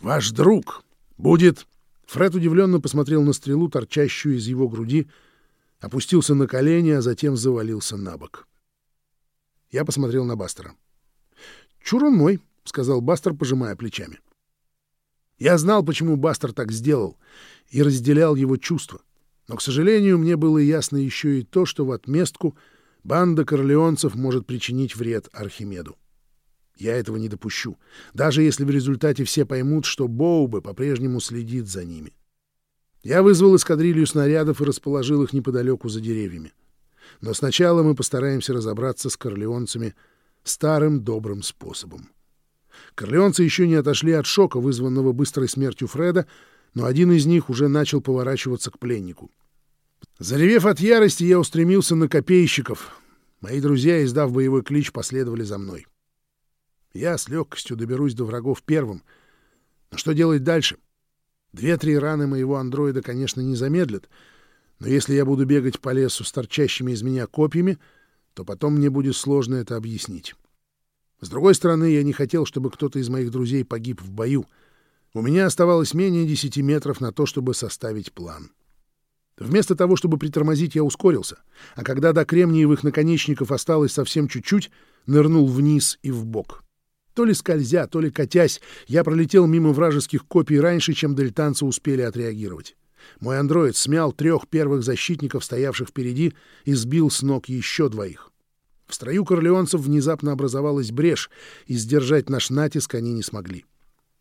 Ваш друг будет...» Фред удивленно посмотрел на стрелу, торчащую из его груди, опустился на колени, а затем завалился на бок. Я посмотрел на Бастера. «Чур он мой», — сказал Бастер, пожимая плечами. Я знал, почему Бастер так сделал, и разделял его чувства. Но, к сожалению, мне было ясно еще и то, что в отместку банда корлеонцев может причинить вред Архимеду. Я этого не допущу, даже если в результате все поймут, что Боубе по-прежнему следит за ними. Я вызвал эскадрилью снарядов и расположил их неподалеку за деревьями. Но сначала мы постараемся разобраться с корлеонцами — старым добрым способом. Корлеонцы еще не отошли от шока, вызванного быстрой смертью Фреда, но один из них уже начал поворачиваться к пленнику. Заревев от ярости, я устремился на копейщиков. Мои друзья, издав боевой клич, последовали за мной. Я с легкостью доберусь до врагов первым. Но что делать дальше? Две-три раны моего андроида, конечно, не замедлят, но если я буду бегать по лесу с торчащими из меня копьями — то потом мне будет сложно это объяснить. С другой стороны, я не хотел, чтобы кто-то из моих друзей погиб в бою. У меня оставалось менее десяти метров на то, чтобы составить план. Вместо того, чтобы притормозить, я ускорился, а когда до кремниевых наконечников осталось совсем чуть-чуть, нырнул вниз и в бок. То ли скользя, то ли катясь, я пролетел мимо вражеских копий раньше, чем дельтанцы успели отреагировать. Мой андроид смял трех первых защитников, стоявших впереди, и сбил с ног еще двоих. В строю корлеонцев внезапно образовалась брешь, и сдержать наш натиск они не смогли.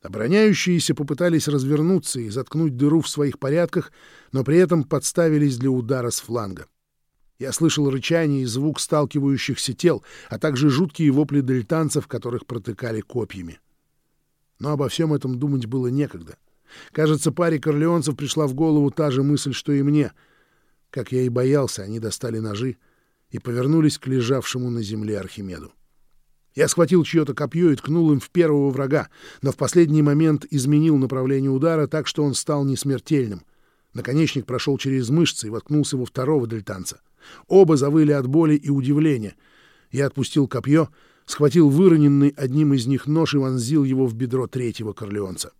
Обороняющиеся попытались развернуться и заткнуть дыру в своих порядках, но при этом подставились для удара с фланга. Я слышал рычание и звук сталкивающихся тел, а также жуткие вопли дельтанцев, которых протыкали копьями. Но обо всем этом думать было некогда. Кажется, паре корлеонцев пришла в голову та же мысль, что и мне. Как я и боялся, они достали ножи и повернулись к лежавшему на земле Архимеду. Я схватил чье-то копье и ткнул им в первого врага, но в последний момент изменил направление удара так, что он стал несмертельным. Наконечник прошел через мышцы и воткнулся во второго дельтанца. Оба завыли от боли и удивления. Я отпустил копье, схватил выроненный одним из них нож и вонзил его в бедро третьего корлеонца.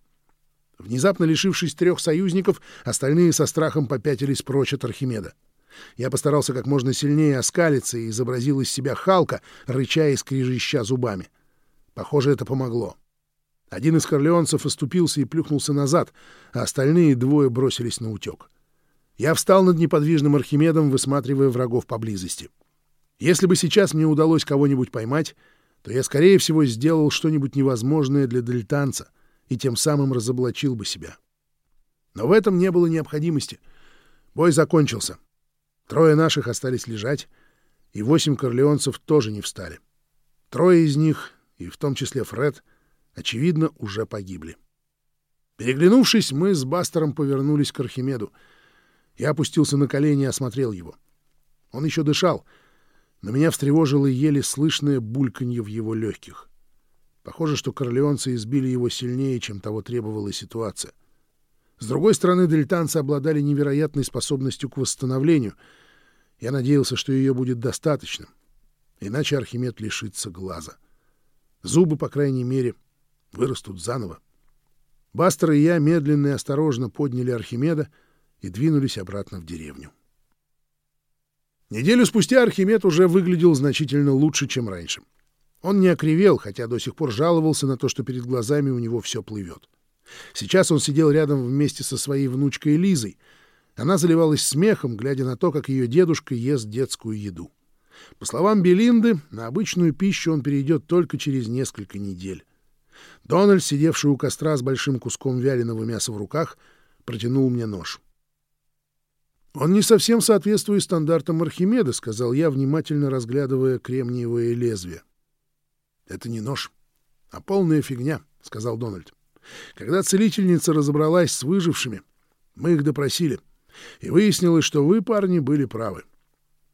Внезапно лишившись трех союзников, остальные со страхом попятились прочь от Архимеда. Я постарался как можно сильнее оскалиться и изобразил из себя Халка, рыча и скрижища зубами. Похоже, это помогло. Один из корлеонцев оступился и плюхнулся назад, а остальные двое бросились на утек. Я встал над неподвижным Архимедом, высматривая врагов поблизости. Если бы сейчас мне удалось кого-нибудь поймать, то я, скорее всего, сделал что-нибудь невозможное для дельтанца и тем самым разоблачил бы себя. Но в этом не было необходимости. Бой закончился. Трое наших остались лежать, и восемь корлеонцев тоже не встали. Трое из них, и в том числе Фред, очевидно, уже погибли. Переглянувшись, мы с Бастером повернулись к Архимеду. Я опустился на колени и осмотрел его. Он еще дышал, но меня встревожило еле слышное бульканье в его легких. Похоже, что корлеонцы избили его сильнее, чем того требовала ситуация. С другой стороны, дельтанцы обладали невероятной способностью к восстановлению. Я надеялся, что ее будет достаточно, иначе Архимед лишится глаза. Зубы, по крайней мере, вырастут заново. Бастер и я медленно и осторожно подняли Архимеда и двинулись обратно в деревню. Неделю спустя Архимед уже выглядел значительно лучше, чем раньше. Он не окривел, хотя до сих пор жаловался на то, что перед глазами у него все плывет. Сейчас он сидел рядом вместе со своей внучкой Лизой. Она заливалась смехом, глядя на то, как ее дедушка ест детскую еду. По словам Белинды, на обычную пищу он перейдет только через несколько недель. Дональд, сидевший у костра с большим куском вяленого мяса в руках, протянул мне нож. «Он не совсем соответствует стандартам Архимеда», — сказал я, внимательно разглядывая кремниевое лезвие. «Это не нож, а полная фигня», — сказал Дональд. Когда целительница разобралась с выжившими, мы их допросили, и выяснилось, что вы, парни, были правы.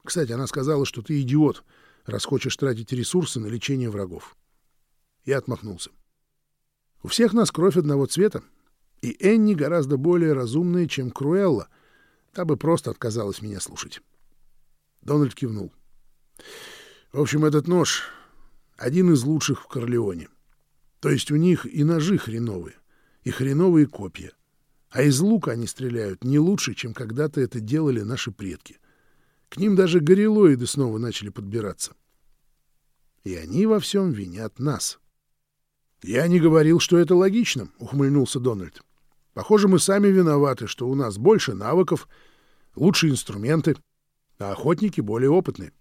Кстати, она сказала, что ты идиот, раз хочешь тратить ресурсы на лечение врагов. Я отмахнулся. У всех нас кровь одного цвета, и Энни гораздо более разумная, чем Круэлла. Та бы просто отказалась меня слушать. Дональд кивнул. В общем, этот нож — один из лучших в Корлеоне. То есть у них и ножи хреновые, и хреновые копья. А из лука они стреляют не лучше, чем когда-то это делали наши предки. К ним даже горилоиды снова начали подбираться. И они во всем винят нас. «Я не говорил, что это логично», — ухмыльнулся Дональд. «Похоже, мы сами виноваты, что у нас больше навыков, лучшие инструменты, а охотники более опытные».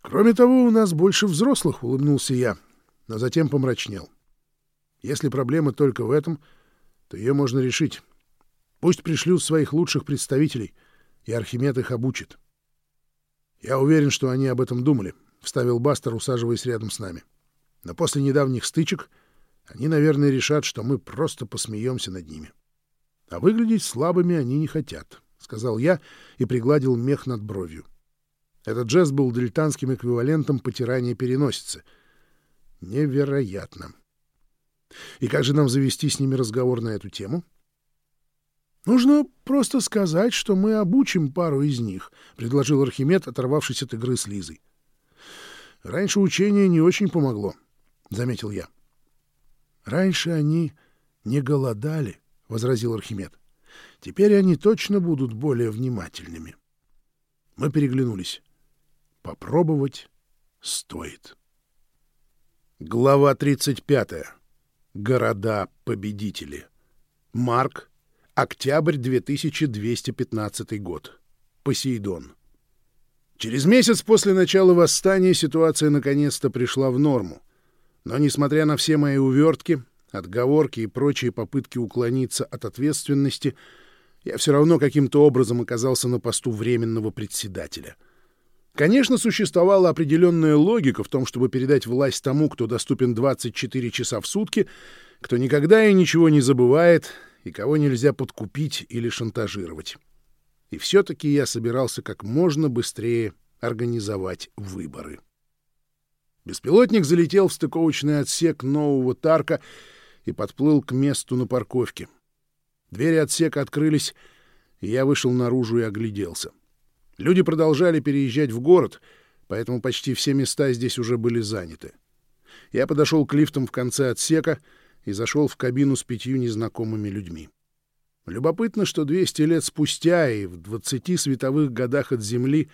«Кроме того, у нас больше взрослых», — улыбнулся я, но затем помрачнел. Если проблема только в этом, то ее можно решить. Пусть пришлют своих лучших представителей, и Архимед их обучит. Я уверен, что они об этом думали, — вставил Бастер, усаживаясь рядом с нами. Но после недавних стычек они, наверное, решат, что мы просто посмеемся над ними. А выглядеть слабыми они не хотят, — сказал я и пригладил мех над бровью. Этот жест был дельтанским эквивалентом потирания переносицы. Невероятно. И как же нам завести с ними разговор на эту тему? Нужно просто сказать, что мы обучим пару из них, предложил Архимед, оторвавшись от игры с Лизой. Раньше учение не очень помогло, заметил я. Раньше они не голодали, возразил Архимед. Теперь они точно будут более внимательными. Мы переглянулись. Попробовать стоит. Глава тридцать пятая. Города-победители. Марк. Октябрь 2215 год. Посейдон. Через месяц после начала восстания ситуация наконец-то пришла в норму. Но, несмотря на все мои увертки, отговорки и прочие попытки уклониться от ответственности, я все равно каким-то образом оказался на посту временного председателя — Конечно, существовала определенная логика в том, чтобы передать власть тому, кто доступен 24 часа в сутки, кто никогда и ничего не забывает, и кого нельзя подкупить или шантажировать. И все-таки я собирался как можно быстрее организовать выборы. Беспилотник залетел в стыковочный отсек нового Тарка и подплыл к месту на парковке. Двери отсека открылись, и я вышел наружу и огляделся. Люди продолжали переезжать в город, поэтому почти все места здесь уже были заняты. Я подошел к лифтам в конце отсека и зашел в кабину с пятью незнакомыми людьми. Любопытно, что 200 лет спустя и в 20 световых годах от Земли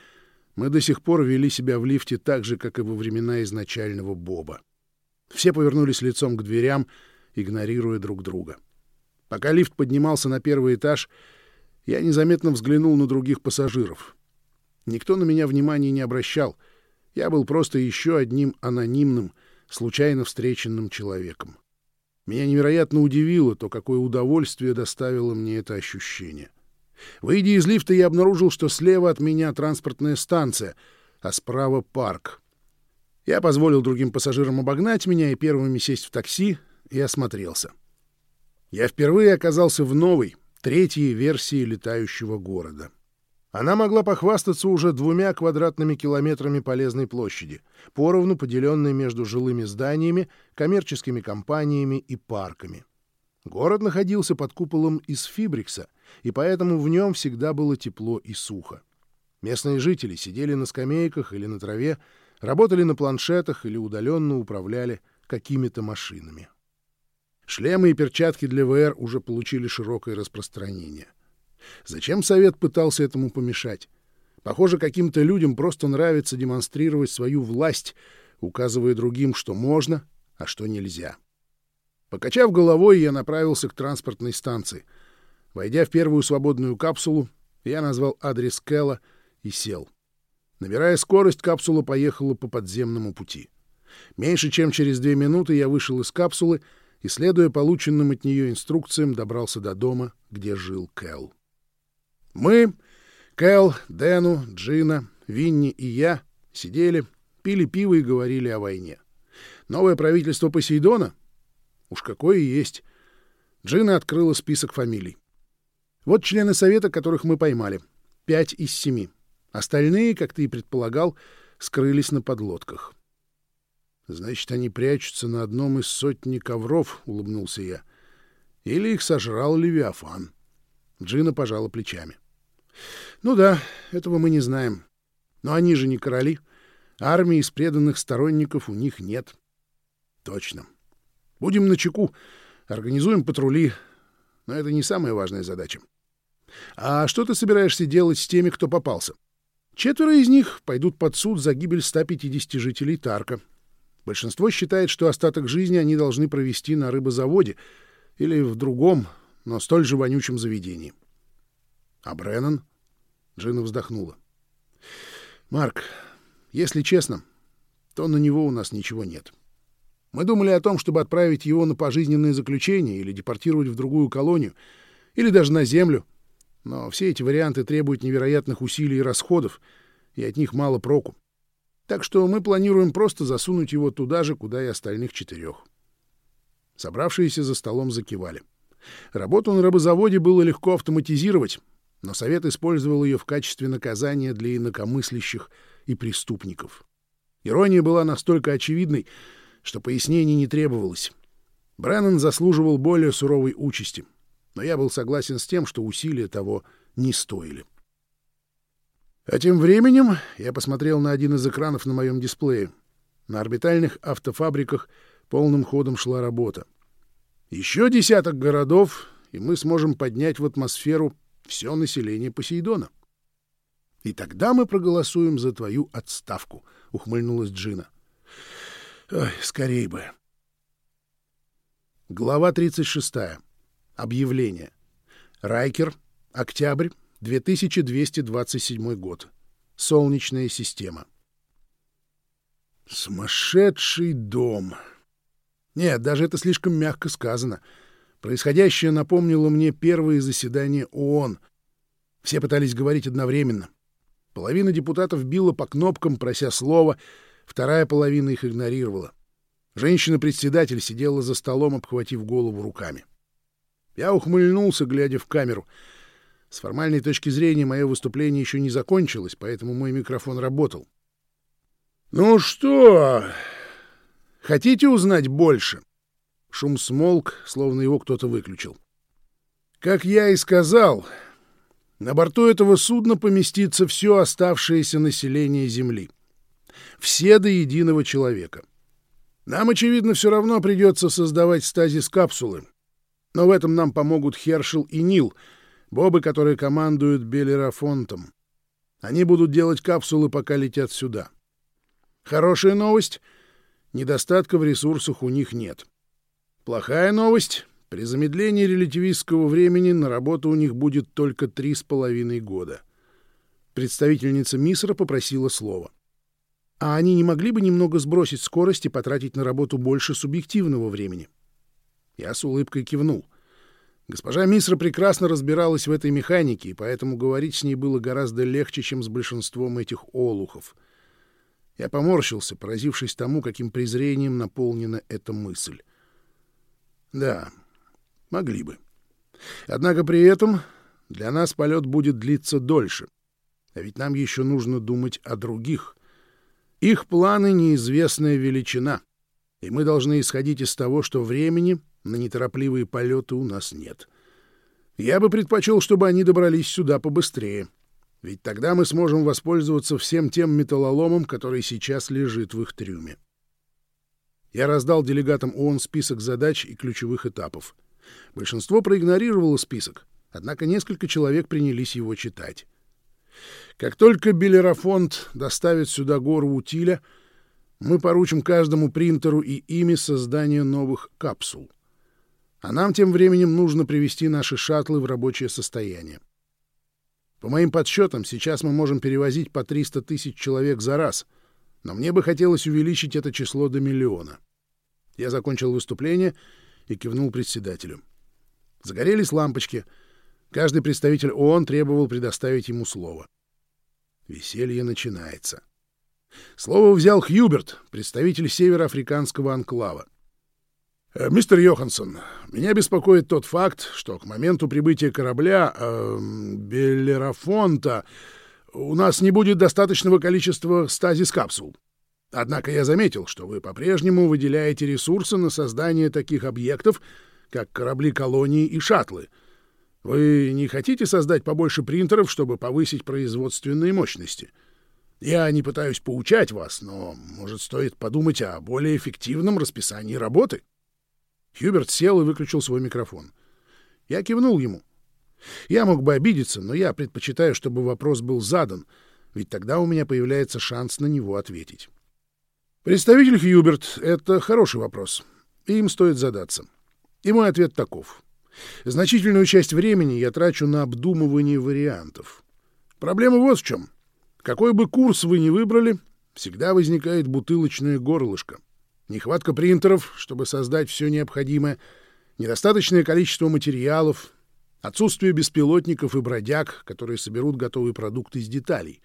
мы до сих пор вели себя в лифте так же, как и во времена изначального Боба. Все повернулись лицом к дверям, игнорируя друг друга. Пока лифт поднимался на первый этаж, я незаметно взглянул на других пассажиров. Никто на меня внимания не обращал. Я был просто еще одним анонимным, случайно встреченным человеком. Меня невероятно удивило то, какое удовольствие доставило мне это ощущение. Выйдя из лифта, я обнаружил, что слева от меня транспортная станция, а справа парк. Я позволил другим пассажирам обогнать меня и первыми сесть в такси, и осмотрелся. Я впервые оказался в новой, третьей версии летающего города. Она могла похвастаться уже двумя квадратными километрами полезной площади, поровну поделенной между жилыми зданиями, коммерческими компаниями и парками. Город находился под куполом из фибрикса, и поэтому в нем всегда было тепло и сухо. Местные жители сидели на скамейках или на траве, работали на планшетах или удаленно управляли какими-то машинами. Шлемы и перчатки для ВР уже получили широкое распространение — Зачем Совет пытался этому помешать? Похоже, каким-то людям просто нравится демонстрировать свою власть, указывая другим, что можно, а что нельзя. Покачав головой, я направился к транспортной станции. Войдя в первую свободную капсулу, я назвал адрес Кэлла и сел. Набирая скорость, капсула поехала по подземному пути. Меньше чем через две минуты я вышел из капсулы и, следуя полученным от нее инструкциям, добрался до дома, где жил Кэл. Мы, Кэл, Дэну, Джина, Винни и я сидели, пили пиво и говорили о войне. Новое правительство Посейдона? Уж какое есть. Джина открыла список фамилий. Вот члены совета, которых мы поймали. Пять из семи. Остальные, как ты и предполагал, скрылись на подлодках. «Значит, они прячутся на одном из сотни ковров», — улыбнулся я. «Или их сожрал Левиафан». Джина пожала плечами. Ну да, этого мы не знаем. Но они же не короли. Армии из преданных сторонников у них нет. Точно. Будем на чеку, организуем патрули. Но это не самая важная задача. А что ты собираешься делать с теми, кто попался? Четверо из них пойдут под суд за гибель 150 жителей Тарка. Большинство считает, что остаток жизни они должны провести на рыбозаводе или в другом, но столь же вонючем заведении. А Бреннан? Джина вздохнула. Марк, если честно, то на него у нас ничего нет. Мы думали о том, чтобы отправить его на пожизненное заключение или депортировать в другую колонию, или даже на землю. Но все эти варианты требуют невероятных усилий и расходов, и от них мало проку. Так что мы планируем просто засунуть его туда же, куда и остальных четырех. Собравшиеся за столом закивали. Работу на рабозаводе было легко автоматизировать, но Совет использовал ее в качестве наказания для инакомыслящих и преступников. Ирония была настолько очевидной, что пояснений не требовалось. Бреннан заслуживал более суровой участи, но я был согласен с тем, что усилия того не стоили. А тем временем я посмотрел на один из экранов на моем дисплее. На орбитальных автофабриках полным ходом шла работа. Еще десяток городов, и мы сможем поднять в атмосферу все население Посейдона. И тогда мы проголосуем за твою отставку, — ухмыльнулась Джина. Ой, скорей бы. Глава 36. Объявление. Райкер. Октябрь. 2227 год. Солнечная система. Сумасшедший дом. Нет, даже это слишком мягко сказано — Происходящее напомнило мне первые заседания ООН. Все пытались говорить одновременно. Половина депутатов била по кнопкам, прося слова, вторая половина их игнорировала. Женщина-председатель сидела за столом, обхватив голову руками. Я ухмыльнулся, глядя в камеру. С формальной точки зрения мое выступление еще не закончилось, поэтому мой микрофон работал. «Ну что, хотите узнать больше?» Шум смолк, словно его кто-то выключил. «Как я и сказал, на борту этого судна поместится все оставшееся население Земли. Все до единого человека. Нам, очевидно, все равно придется создавать стазис-капсулы. Но в этом нам помогут Хершел и Нил, бобы, которые командуют Белерафонтом. Они будут делать капсулы, пока летят сюда. Хорошая новость — недостатка в ресурсах у них нет. Плохая новость — при замедлении релятивистского времени на работу у них будет только три с половиной года. Представительница Мисра попросила слова. А они не могли бы немного сбросить скорость и потратить на работу больше субъективного времени? Я с улыбкой кивнул. Госпожа Мисра прекрасно разбиралась в этой механике, и поэтому говорить с ней было гораздо легче, чем с большинством этих олухов. Я поморщился, поразившись тому, каким презрением наполнена эта мысль. Да, могли бы. Однако при этом для нас полет будет длиться дольше. А ведь нам еще нужно думать о других. Их планы — неизвестная величина, и мы должны исходить из того, что времени на неторопливые полеты у нас нет. Я бы предпочел, чтобы они добрались сюда побыстрее. — ведь тогда мы сможем воспользоваться всем тем металлоломом, который сейчас лежит в их трюме. Я раздал делегатам ООН список задач и ключевых этапов. Большинство проигнорировало список, однако несколько человек принялись его читать. Как только Белерафонд доставит сюда гору утиля, мы поручим каждому принтеру и ими создание новых капсул. А нам тем временем нужно привести наши шаттлы в рабочее состояние. По моим подсчетам, сейчас мы можем перевозить по 300 тысяч человек за раз, но мне бы хотелось увеличить это число до миллиона. Я закончил выступление и кивнул председателю. Загорелись лампочки. Каждый представитель ООН требовал предоставить ему слово. Веселье начинается. Слово взял Хьюберт, представитель североафриканского анклава. Э, «Мистер Йоханссон, меня беспокоит тот факт, что к моменту прибытия корабля э, Беллерафонта у нас не будет достаточного количества стазис-капсул. Однако я заметил, что вы по-прежнему выделяете ресурсы на создание таких объектов, как корабли-колонии и шаттлы. Вы не хотите создать побольше принтеров, чтобы повысить производственные мощности?» Я не пытаюсь поучать вас, но, может, стоит подумать о более эффективном расписании работы. Хьюберт сел и выключил свой микрофон. Я кивнул ему. Я мог бы обидеться, но я предпочитаю, чтобы вопрос был задан, ведь тогда у меня появляется шанс на него ответить. Представитель Хьюберт — это хороший вопрос, и им стоит задаться. И мой ответ таков. Значительную часть времени я трачу на обдумывание вариантов. Проблема вот в чем. Какой бы курс вы ни выбрали, всегда возникает бутылочное горлышко — нехватка принтеров, чтобы создать все необходимое, недостаточное количество материалов, отсутствие беспилотников и бродяг, которые соберут готовый продукт из деталей.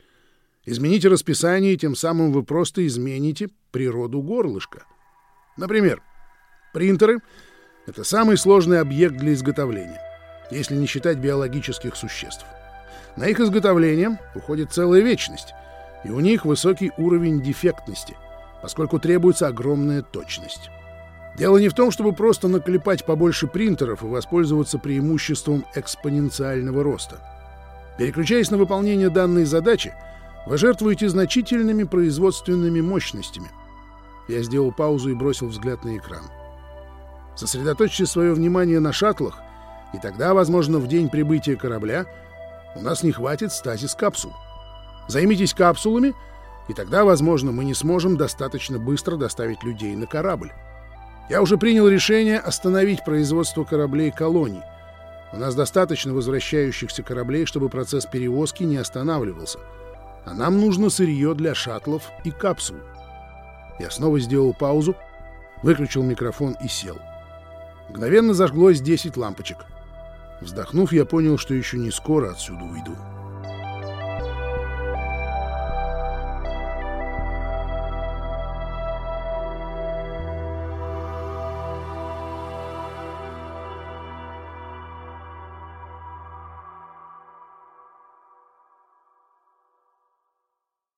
Измените расписание, и тем самым вы просто измените природу горлышка. Например, принтеры — это самый сложный объект для изготовления, если не считать биологических существ. На их изготовление уходит целая вечность, и у них высокий уровень дефектности — поскольку требуется огромная точность. Дело не в том, чтобы просто наклепать побольше принтеров и воспользоваться преимуществом экспоненциального роста. Переключаясь на выполнение данной задачи, вы жертвуете значительными производственными мощностями. Я сделал паузу и бросил взгляд на экран. Сосредоточьте свое внимание на шаттлах, и тогда, возможно, в день прибытия корабля у нас не хватит стазис капсул. Займитесь капсулами — и тогда, возможно, мы не сможем достаточно быстро доставить людей на корабль. Я уже принял решение остановить производство кораблей колоний. У нас достаточно возвращающихся кораблей, чтобы процесс перевозки не останавливался. А нам нужно сырье для шаттлов и капсул. Я снова сделал паузу, выключил микрофон и сел. Мгновенно зажглось 10 лампочек. Вздохнув, я понял, что еще не скоро отсюда уйду.